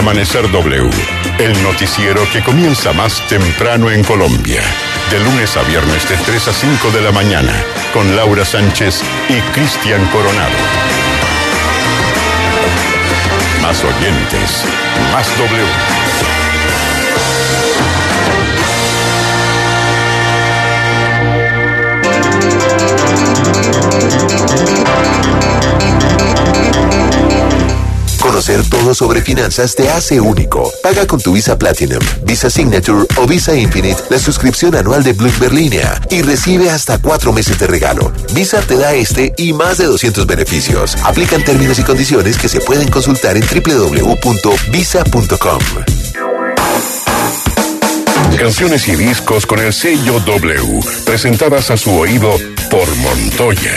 Amanecer W, el noticiero que comienza más temprano en Colombia. De lunes a viernes de 3 a 5 de la mañana, con Laura Sánchez y Cristian Coronado. Más oyentes, más W. Conocer todo sobre finanzas te hace único. Paga con tu Visa Platinum, Visa Signature o Visa Infinite la suscripción anual de Bloomberg Línea y recibe hasta cuatro meses de regalo. Visa te da este y más de 200 beneficios. Aplican términos y condiciones que se pueden consultar en www.visa.com. Canciones y discos con el sello W, presentadas a su oído por Montoya.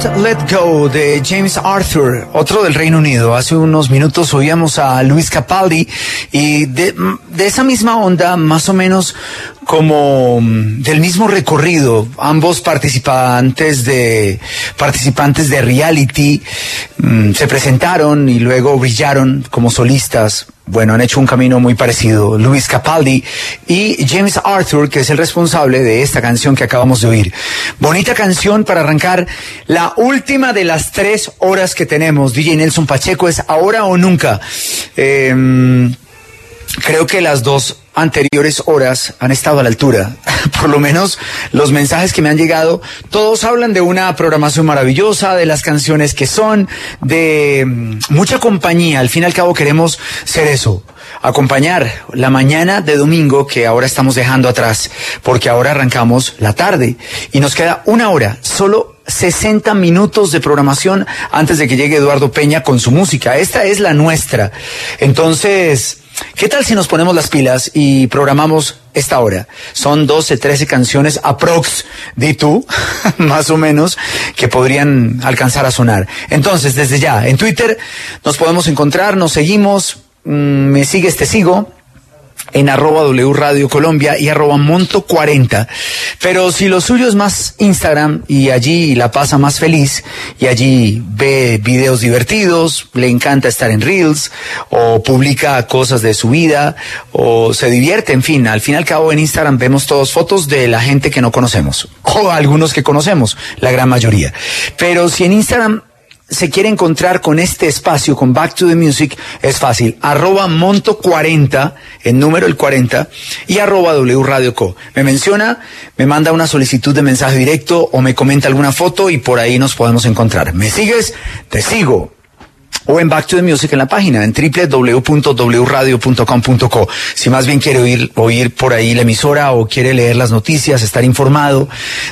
Let Go de James Arthur, otro del Reino Unido. Hace unos minutos oíamos a Luis Capaldi y de, de esa misma onda, más o menos como mm, del mismo recorrido, ambos participantes de participantes de reality mm, se presentaron y luego brillaron como solistas. Bueno, han hecho un camino muy parecido. Luis Capaldi y James Arthur, que es el responsable de esta canción que acabamos de oír. Bonita canción para arrancar la última de las tres horas que tenemos. DJ Nelson Pacheco es ahora o nunca. Eh, creo que las dos anteriores horas han estado a la altura. Por lo menos los mensajes que me han llegado, todos hablan de una programación maravillosa, de las canciones que son, de mm, mucha compañía. Al fin y al cabo queremos ser eso, acompañar la mañana de domingo que ahora estamos dejando atrás, porque ahora arrancamos la tarde y nos queda una hora, solo 60 minutos de programación antes de que llegue Eduardo Peña con su música. Esta es la nuestra. Entonces, ¿Qué tal si nos ponemos las pilas y programamos esta hora? Son 12, 13 canciones aprox de tú, más o menos, que podrían alcanzar a sonar. Entonces, desde ya, en Twitter nos podemos encontrar, nos seguimos, mm, me sigues, te sigo en arroba W Radio Colombia y arroba Monto 40. Pero si lo suyo es más Instagram y allí la pasa más feliz y allí ve videos divertidos, le encanta estar en Reels o publica cosas de su vida o se divierte, en fin, al fin y al cabo en Instagram vemos todas fotos de la gente que no conocemos o algunos que conocemos, la gran mayoría. Pero si en Instagram se quiere encontrar con este espacio, con Back to the Music, es fácil. Arroba monto 40, el número el 40, y arroba W Radio Co. Me menciona, me manda una solicitud de mensaje directo o me comenta alguna foto y por ahí nos podemos encontrar. ¿Me sigues? Te sigo o en Back to the Music en la página en www.wradio.com.co. Si más bien quiere oír, oír por ahí la emisora o quiere leer las noticias, estar informado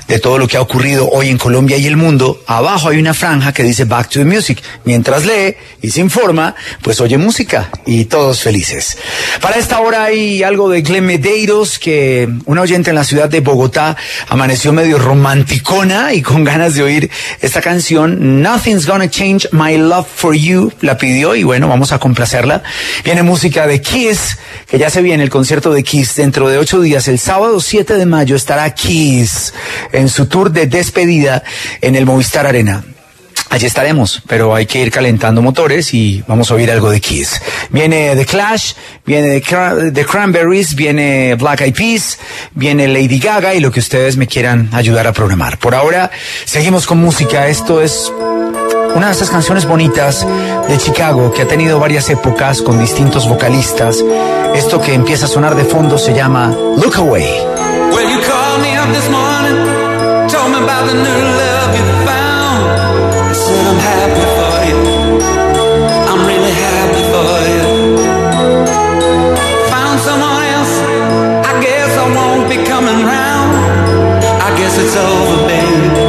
de todo lo que ha ocurrido hoy en Colombia y el mundo, abajo hay una franja que dice Back to the Music. Mientras lee y se informa, pues oye música y todos felices. Para esta hora hay algo de Glenn Medeiros que una oyente en la ciudad de Bogotá amaneció medio romanticona y con ganas de oír esta canción Nothing's Gonna Change My Love for You la pidió y bueno, vamos a complacerla. Viene música de Kiss, que ya se viene el concierto de Kiss dentro de ocho días. El sábado 7 de mayo estará Kiss en su tour de despedida en el Movistar Arena. Allí estaremos, pero hay que ir calentando motores y vamos a oír algo de Kiss. Viene The Clash, viene The Cranberries, viene Black Eyed Peas, viene Lady Gaga y lo que ustedes me quieran ayudar a programar. Por ahora, seguimos con música. Esto es una de estas canciones bonitas de Chicago que ha tenido varias épocas con distintos vocalistas. Esto que empieza a sonar de fondo se llama Look Away. Well, you called me up this morning, told me about the new love you found. said I'm happy for you. I'm really happy for you. Found someone else, I guess I won't be coming round. I guess it's over, baby.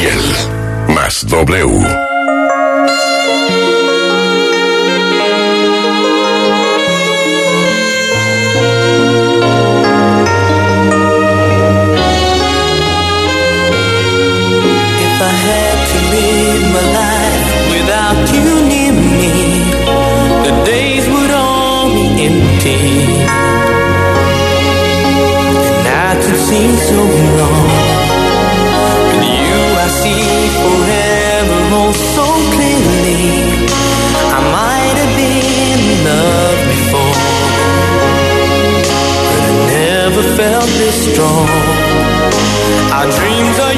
Piel, más W. be strong. Our dreams are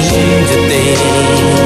change a thing.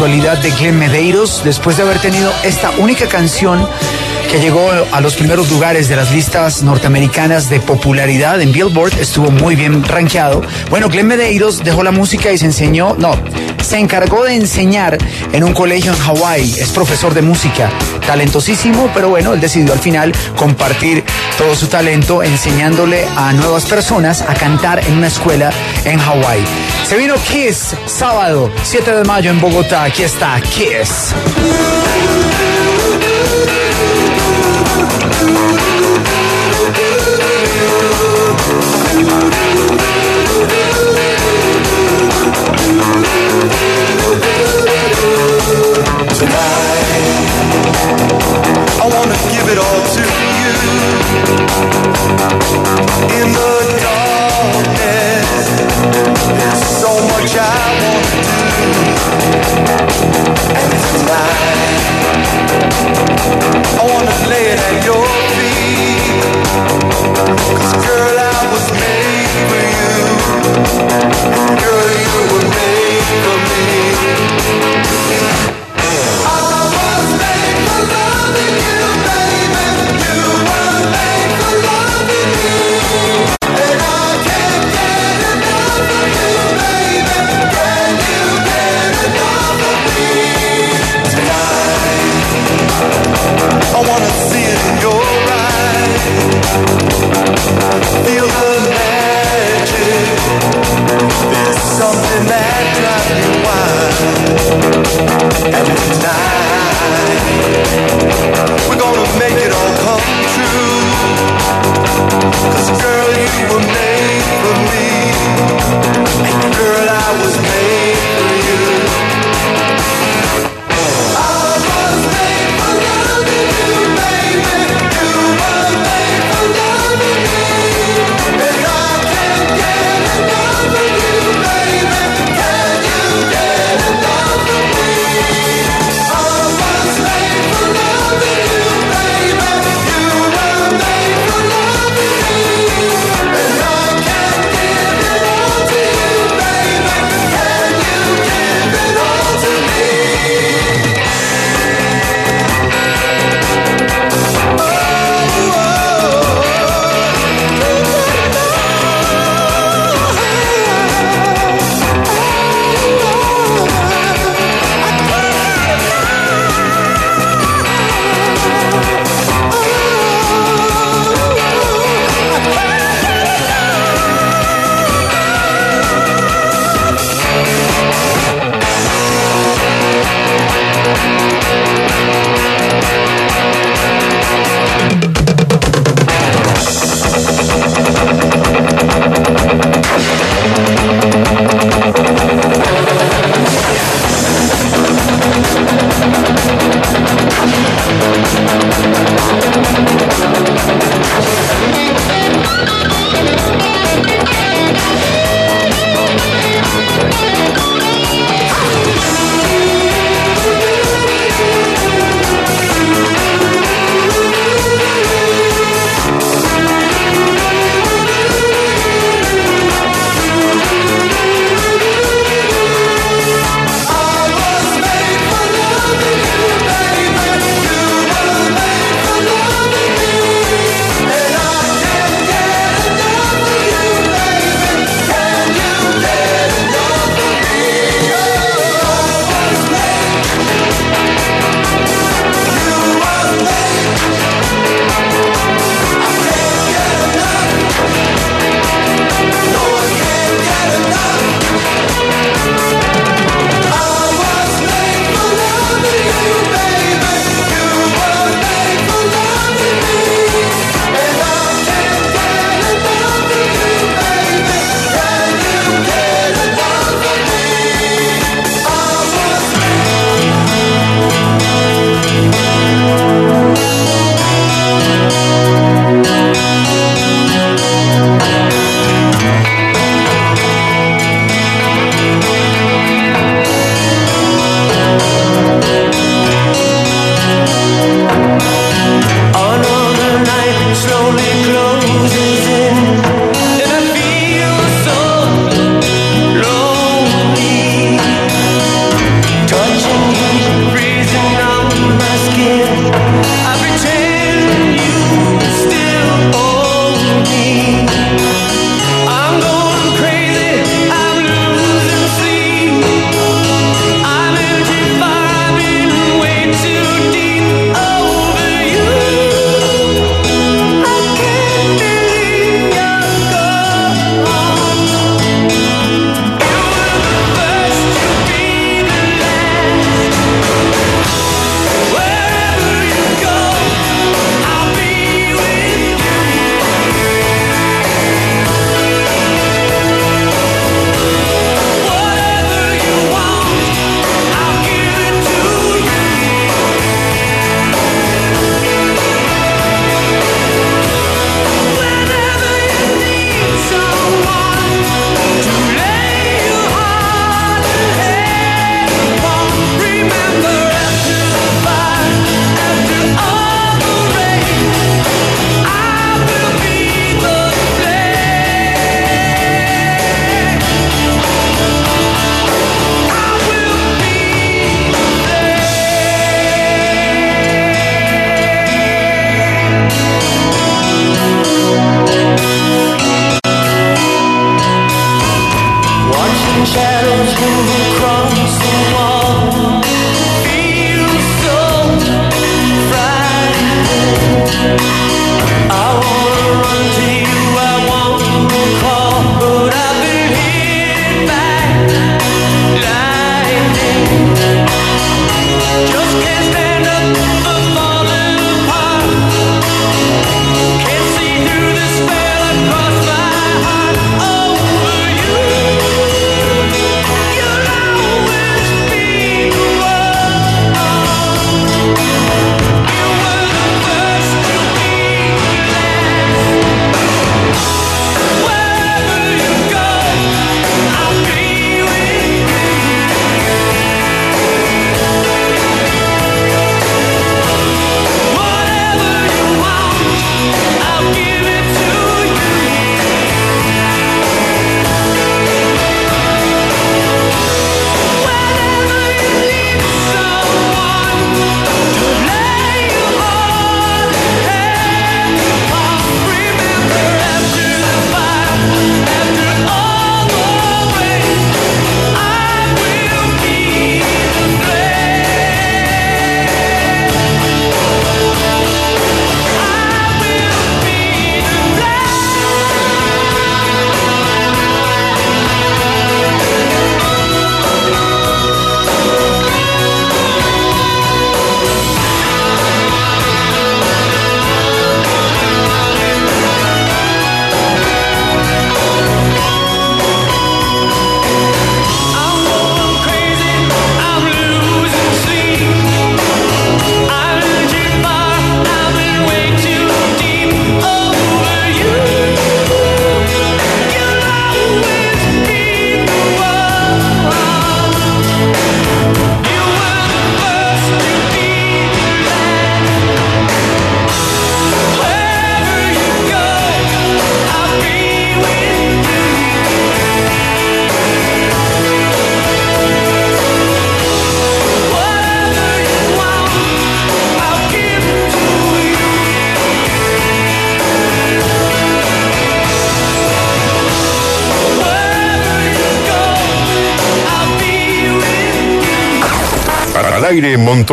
de Glenn Medeiros después de haber tenido esta única canción que llegó a los primeros lugares de las listas norteamericanas de popularidad en Billboard, estuvo muy bien rankeado. Bueno, Glenn Medeiros dejó la música y se enseñó, no, se encargó de enseñar en un colegio en Hawái, es profesor de música, talentosísimo, pero bueno, él decidió al final compartir todo su talento enseñándole a nuevas personas a cantar en una escuela en Hawái. Se vino Kiss sábado 7 de mayo en Bogotá, aquí está Kiss. I wanna give it all to you. In the something that drives you wild. And tonight, we're gonna make it all come true. Cause girl, you were made for me. And girl, I was made for you.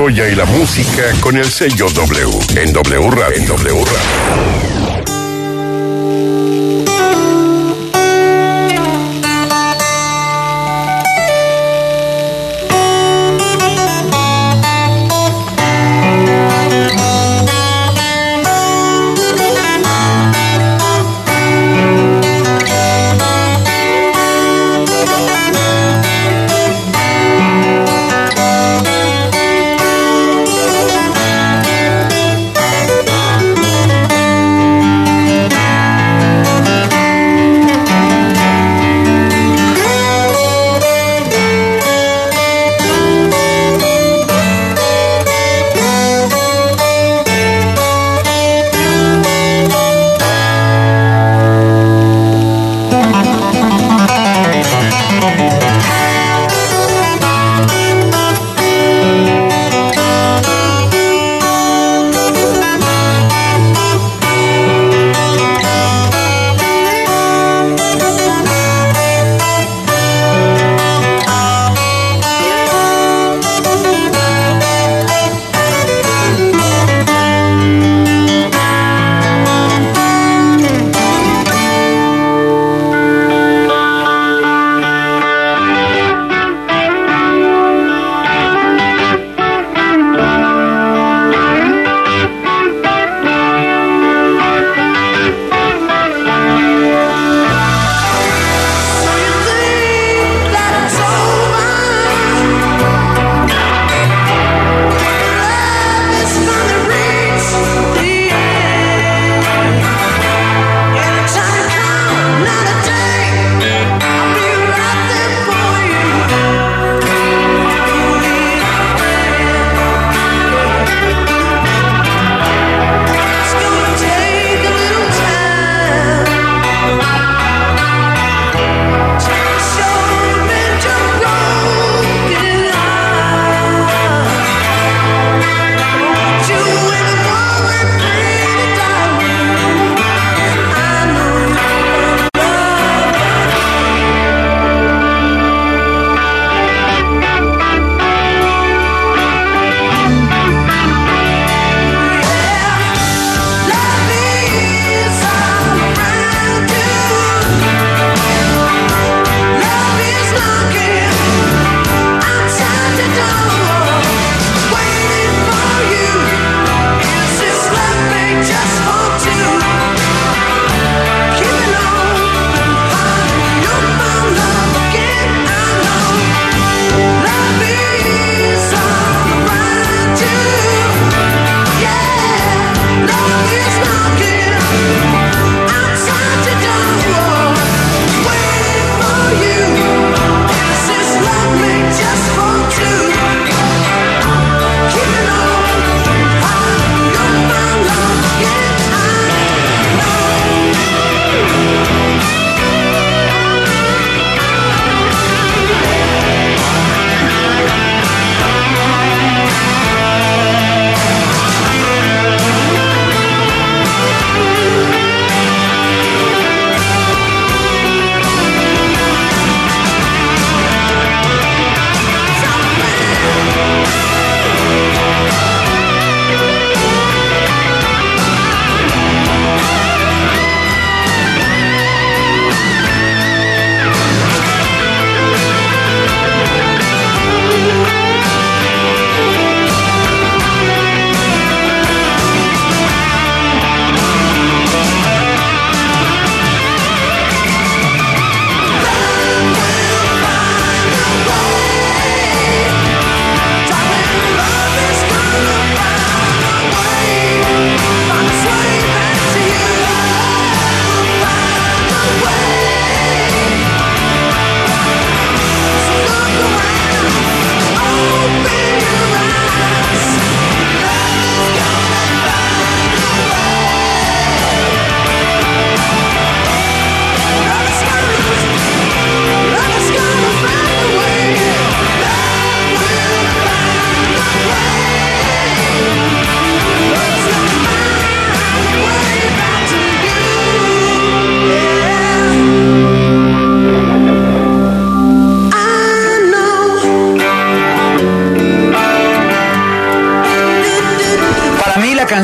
Y la música con el sello W. En W. En W.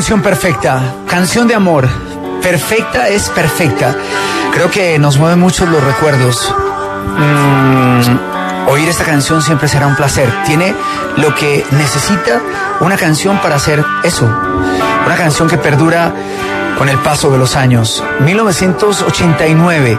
canción perfecta, canción de amor. Perfecta es perfecta. Creo que nos mueven mucho los recuerdos. Mm, oír esta canción siempre será un placer. Tiene lo que necesita una canción para hacer eso. Una canción que perdura con el paso de los años. 1989.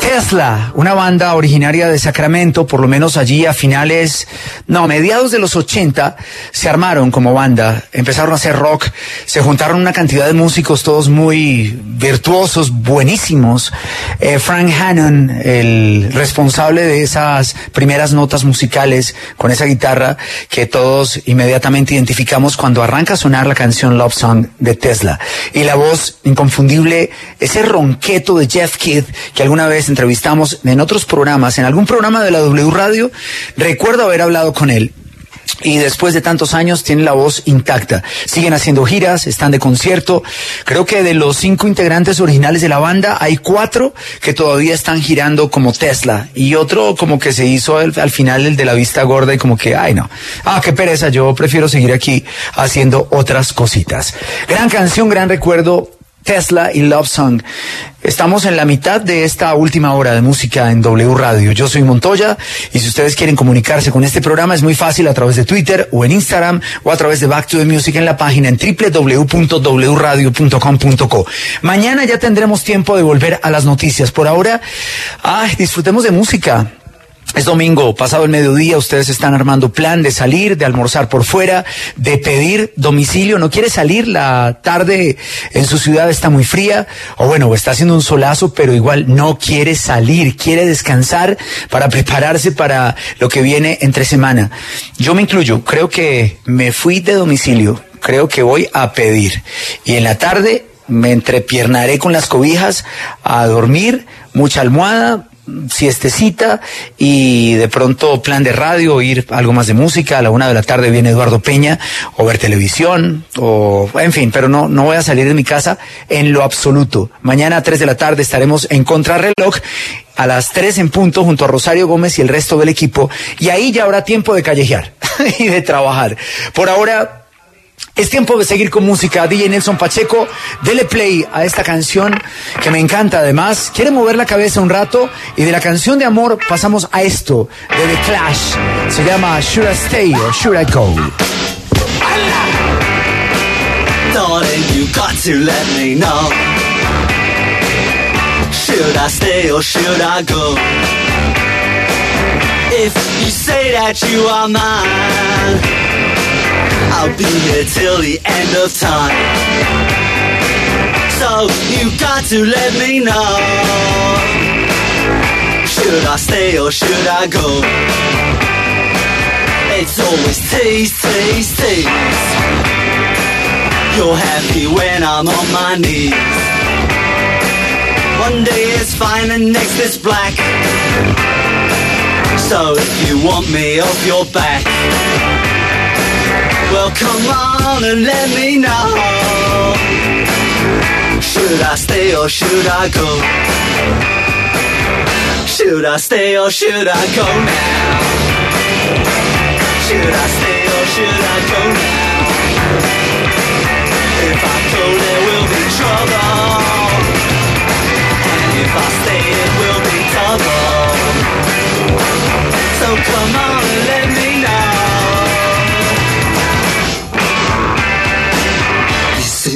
Tesla, una banda originaria de Sacramento, por lo menos allí a finales, no, mediados de los 80, se armaron como banda, empezaron a hacer rock, se juntaron una cantidad de músicos, todos muy virtuosos, buenísimos. Eh, Frank Hannon, el responsable de esas primeras notas musicales con esa guitarra que todos inmediatamente identificamos cuando arranca a sonar la canción Love Song de Tesla. Y la voz inconfundible, ese ronqueto de Jeff Kidd que alguna vez entrevistamos en otros programas, en algún programa de la W Radio, recuerdo haber hablado con él. Y después de tantos años tiene la voz intacta. Siguen haciendo giras, están de concierto. Creo que de los cinco integrantes originales de la banda, hay cuatro que todavía están girando como Tesla. Y otro como que se hizo al final el de la vista gorda y como que, ay no. Ah, qué pereza, yo prefiero seguir aquí haciendo otras cositas. Gran canción, gran recuerdo. Tesla y Love Song. Estamos en la mitad de esta última hora de música en W Radio. Yo soy Montoya y si ustedes quieren comunicarse con este programa es muy fácil a través de Twitter o en Instagram o a través de Back to the Music en la página en www.wradio.com.co. Mañana ya tendremos tiempo de volver a las noticias. Por ahora, ay, disfrutemos de música. Es domingo, pasado el mediodía, ustedes están armando plan de salir, de almorzar por fuera, de pedir domicilio, no quiere salir, la tarde en su ciudad está muy fría, o bueno, está haciendo un solazo, pero igual no quiere salir, quiere descansar para prepararse para lo que viene entre semana. Yo me incluyo, creo que me fui de domicilio, creo que voy a pedir. Y en la tarde me entrepiernaré con las cobijas a dormir, mucha almohada, siestecita y de pronto plan de radio, oír algo más de música. A la una de la tarde viene Eduardo Peña o ver televisión o en fin, pero no, no voy a salir de mi casa en lo absoluto. Mañana a tres de la tarde estaremos en contrarreloj a las tres en punto junto a Rosario Gómez y el resto del equipo y ahí ya habrá tiempo de callejear y de trabajar. Por ahora es tiempo de seguir con música. DJ Nelson Pacheco, dele play a esta canción que me encanta además. Quiere mover la cabeza un rato y de la canción de amor pasamos a esto de The Clash. Se llama Should I Stay or Should I Go? Got to let me know. Should I stay or should I go? If you say that you are mine, I'll be here till the end of time. So you got to let me know. Should I stay or should I go? It's always tease, tease, tease. You're happy when I'm on my knees. One day it's fine and next it's black. So if you want me off your back, well come on and let me know. Should I stay or should I go? Should I stay or should I go now? Should I stay or should I go now? If I go there will be trouble And if I stay it will be double So come on and let me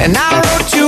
and I wrote 200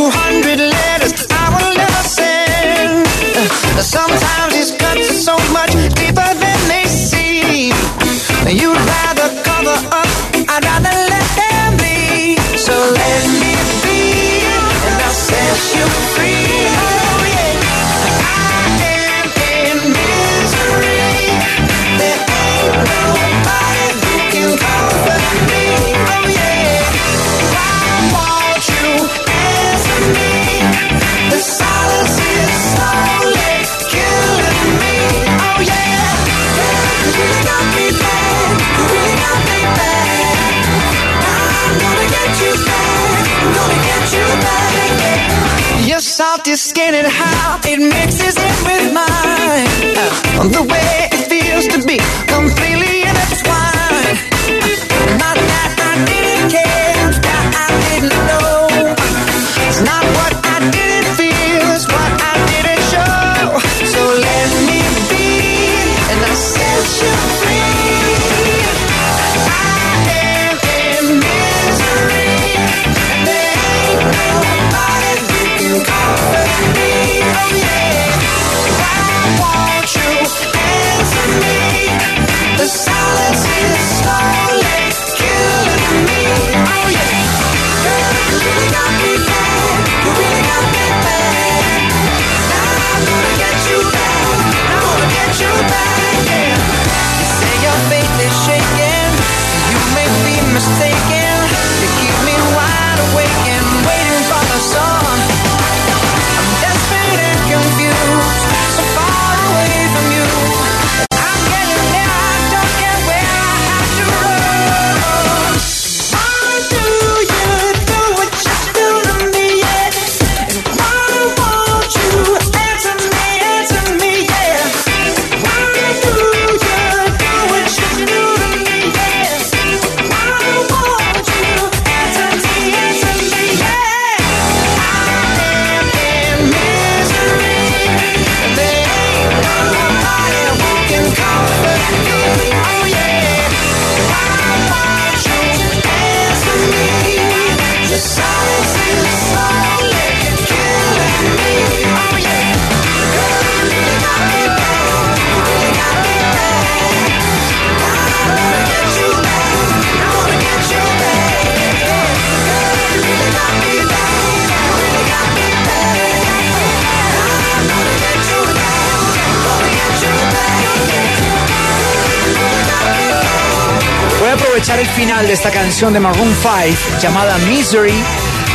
skin and how it mixes in with mine. Uh, the way it feels to be completely intertwined. De Maroon 5 llamada Misery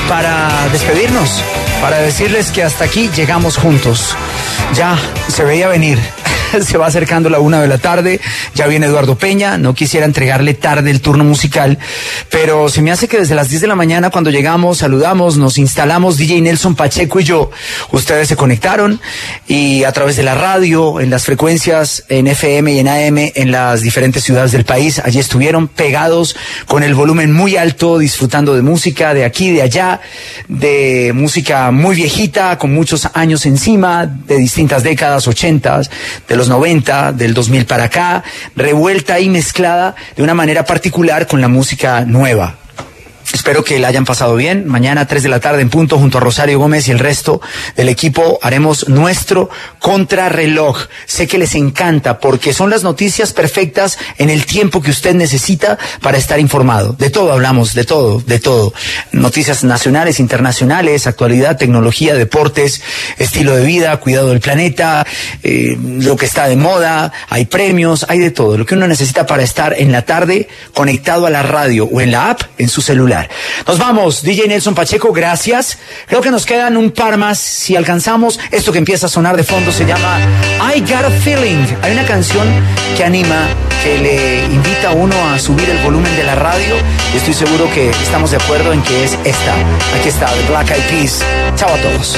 para despedirnos, para decirles que hasta aquí llegamos juntos. Ya se veía venir. Se va acercando la una de la tarde, ya viene Eduardo Peña, no quisiera entregarle tarde el turno musical, pero se me hace que desde las 10 de la mañana cuando llegamos, saludamos, nos instalamos DJ Nelson Pacheco y yo, ustedes se conectaron y a través de la radio, en las frecuencias en FM y en AM en las diferentes ciudades del país, allí estuvieron pegados con el volumen muy alto, disfrutando de música de aquí, de allá, de música muy viejita, con muchos años encima, de distintas décadas, ochentas, de los 90, del 2000 para acá, revuelta y mezclada de una manera particular con la música nueva. Espero que la hayan pasado bien. Mañana, 3 de la tarde en punto, junto a Rosario Gómez y el resto del equipo, haremos nuestro contrarreloj. Sé que les encanta porque son las noticias perfectas en el tiempo que usted necesita para estar informado. De todo hablamos, de todo, de todo. Noticias nacionales, internacionales, actualidad, tecnología, deportes, estilo de vida, cuidado del planeta, eh, lo que está de moda, hay premios, hay de todo. Lo que uno necesita para estar en la tarde conectado a la radio o en la app en su celular. Nos vamos, DJ Nelson Pacheco, gracias. Creo que nos quedan un par más. Si alcanzamos, esto que empieza a sonar de fondo se llama I Got a Feeling. Hay una canción que anima, que le invita a uno a subir el volumen de la radio. Y estoy seguro que estamos de acuerdo en que es esta. Aquí está, de Black Eyed Peas. Chao a todos.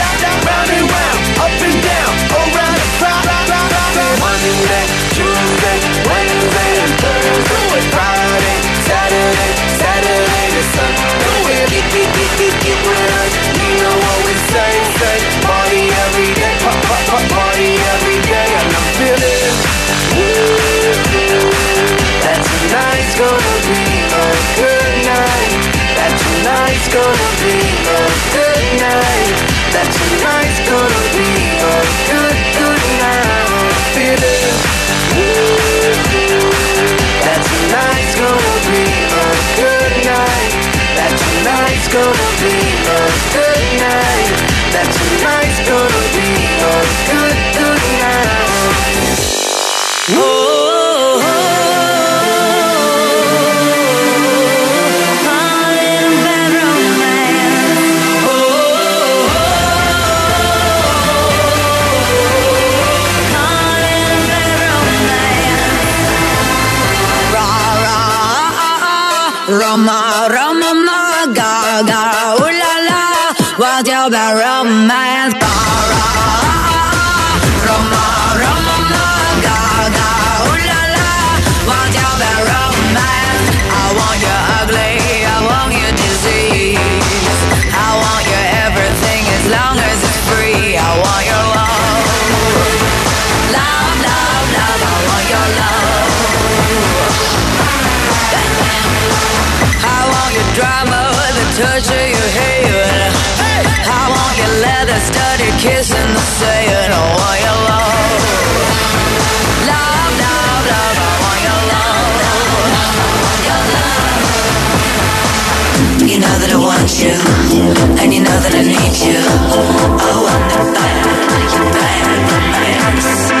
What? Rama, Rama, Gaga. And you know that I need you. Oh, I'm the.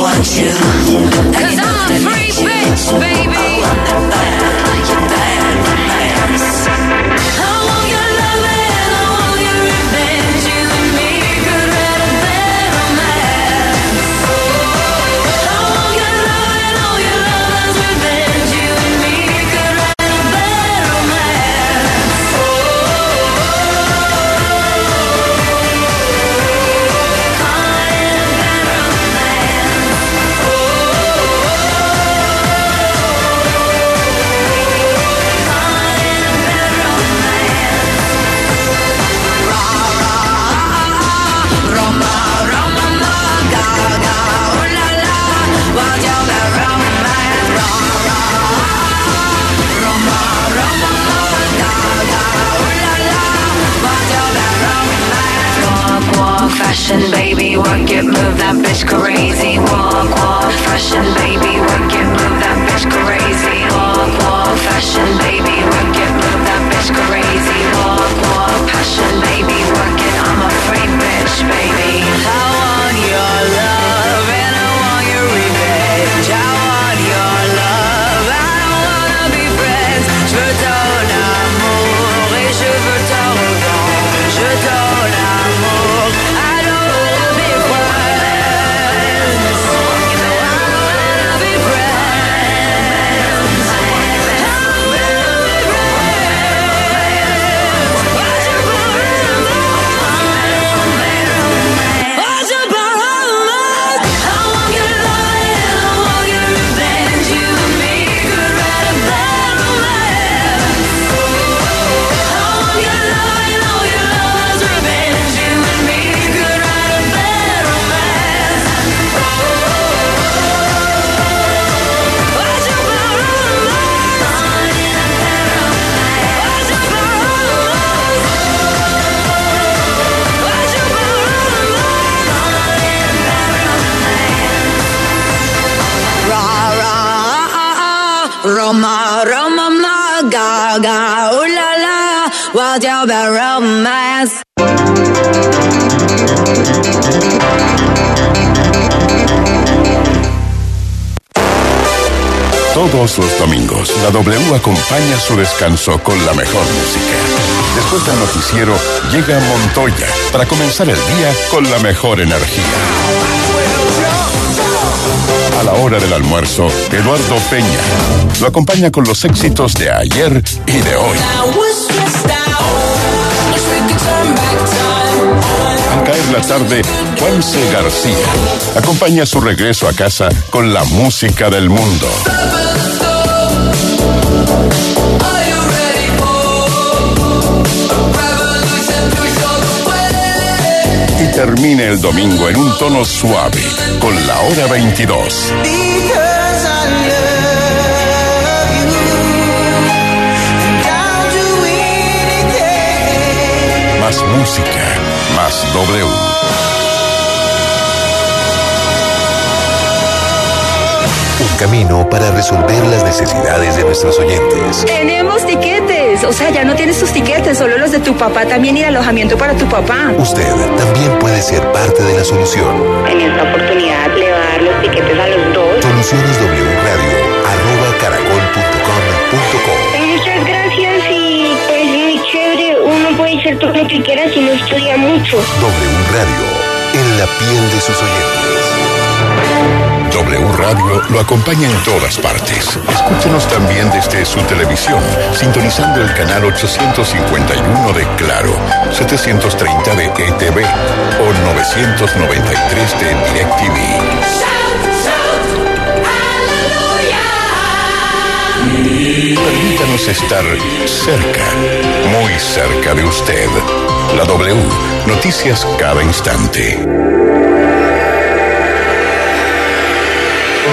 want you. Cause I'm a free bitch, baby. I want that bad, like bad, bad. Todos los domingos, la W acompaña su descanso con la mejor música. Después del noticiero, llega Montoya para comenzar el día con la mejor energía. A la hora del almuerzo, Eduardo Peña lo acompaña con los éxitos de ayer y de hoy. Al caer la tarde, Juanse García acompaña su regreso a casa con la música del mundo. Y termine el domingo en un tono suave con la hora 22. Because I love you. And I'll do anything. Más música, más W. camino para resolver las necesidades de nuestros oyentes. Tenemos tiquetes. O sea, ya no tienes tus tiquetes, solo los de tu papá también y alojamiento para tu papá. Usted también puede ser parte de la solución. En esta oportunidad le va a dar los tiquetes a los dos. Soluciones W Radio, arroba caracol.com.co. Muchas gracias y pues muy chévere. Uno puede ser todo lo que quiera si no estudia mucho. W Radio, en la piel de sus oyentes. W Radio lo acompaña en todas partes. Escúchenos también desde su televisión, sintonizando el canal 851 de Claro, 730 de ETV o 993 de DirecTV. Permítanos estar cerca, muy cerca de usted. La W, noticias cada instante.